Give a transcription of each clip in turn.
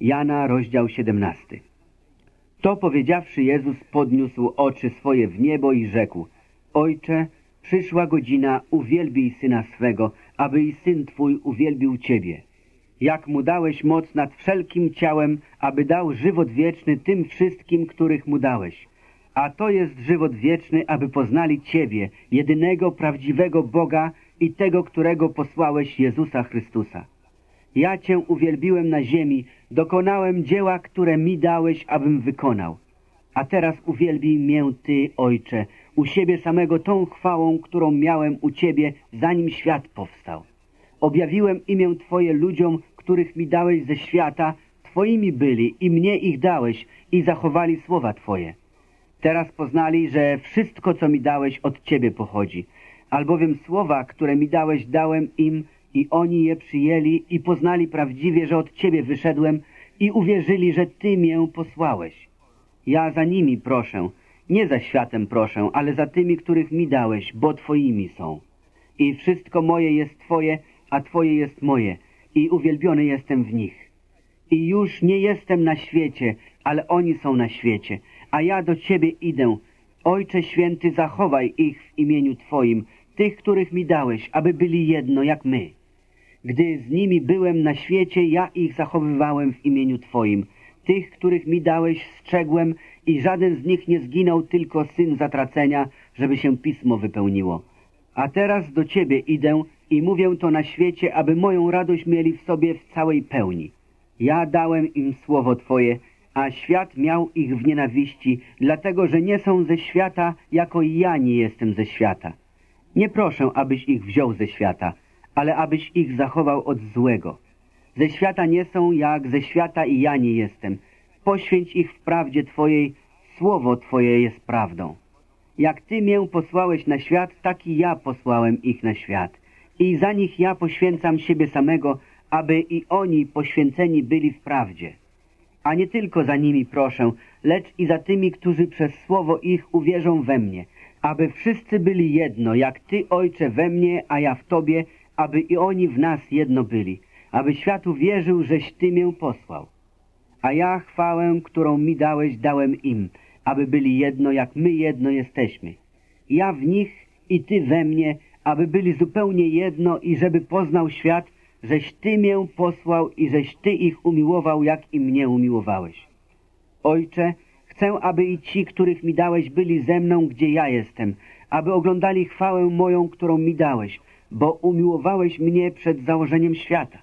Jana, rozdział 17. To powiedziawszy Jezus podniósł oczy swoje w niebo i rzekł Ojcze, przyszła godzina, uwielbij Syna swego, aby i Syn Twój uwielbił Ciebie. Jak Mu dałeś moc nad wszelkim ciałem, aby dał żywot wieczny tym wszystkim, których Mu dałeś. A to jest żywot wieczny, aby poznali Ciebie, jedynego prawdziwego Boga i tego, którego posłałeś Jezusa Chrystusa. Ja Cię uwielbiłem na ziemi, dokonałem dzieła, które mi dałeś, abym wykonał. A teraz uwielbij mię Ty, Ojcze, u siebie samego tą chwałą, którą miałem u Ciebie, zanim świat powstał. Objawiłem imię Twoje ludziom, których mi dałeś ze świata, Twoimi byli i mnie ich dałeś i zachowali słowa Twoje. Teraz poznali, że wszystko, co mi dałeś, od Ciebie pochodzi, albowiem słowa, które mi dałeś, dałem im, i oni je przyjęli i poznali prawdziwie, że od Ciebie wyszedłem i uwierzyli, że Ty mię posłałeś. Ja za nimi proszę, nie za światem proszę, ale za tymi, których mi dałeś, bo Twoimi są. I wszystko moje jest Twoje, a Twoje jest moje i uwielbiony jestem w nich. I już nie jestem na świecie, ale oni są na świecie, a ja do Ciebie idę. Ojcze Święty, zachowaj ich w imieniu Twoim, tych, których mi dałeś, aby byli jedno jak my. Gdy z nimi byłem na świecie, ja ich zachowywałem w imieniu Twoim. Tych, których mi dałeś, strzegłem i żaden z nich nie zginął, tylko syn zatracenia, żeby się pismo wypełniło. A teraz do Ciebie idę i mówię to na świecie, aby moją radość mieli w sobie w całej pełni. Ja dałem im słowo Twoje, a świat miał ich w nienawiści, dlatego że nie są ze świata, jako ja nie jestem ze świata. Nie proszę, abyś ich wziął ze świata, ale abyś ich zachował od złego. Ze świata nie są, jak ze świata i ja nie jestem. Poświęć ich w prawdzie Twojej, słowo Twoje jest prawdą. Jak Ty mię posłałeś na świat, tak i ja posłałem ich na świat. I za nich ja poświęcam siebie samego, aby i oni poświęceni byli w prawdzie. A nie tylko za nimi proszę, lecz i za tymi, którzy przez słowo ich uwierzą we mnie, aby wszyscy byli jedno, jak Ty, Ojcze, we mnie, a ja w Tobie, aby i oni w nas jedno byli, aby światu wierzył, żeś Ty mię posłał. A ja chwałę, którą mi dałeś, dałem im, aby byli jedno, jak my jedno jesteśmy. Ja w nich i Ty we mnie, aby byli zupełnie jedno i żeby poznał świat, żeś Ty mię posłał i żeś Ty ich umiłował, jak i mnie umiłowałeś. Ojcze, chcę, aby i ci, których mi dałeś, byli ze mną, gdzie ja jestem, aby oglądali chwałę moją, którą mi dałeś, bo umiłowałeś mnie przed założeniem świata.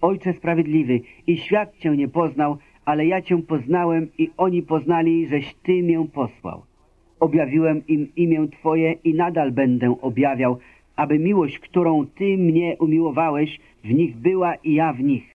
Ojcze Sprawiedliwy, i świat Cię nie poznał, ale ja Cię poznałem i oni poznali, żeś Ty mię posłał. Objawiłem im imię Twoje i nadal będę objawiał, aby miłość, którą Ty mnie umiłowałeś, w nich była i ja w nich,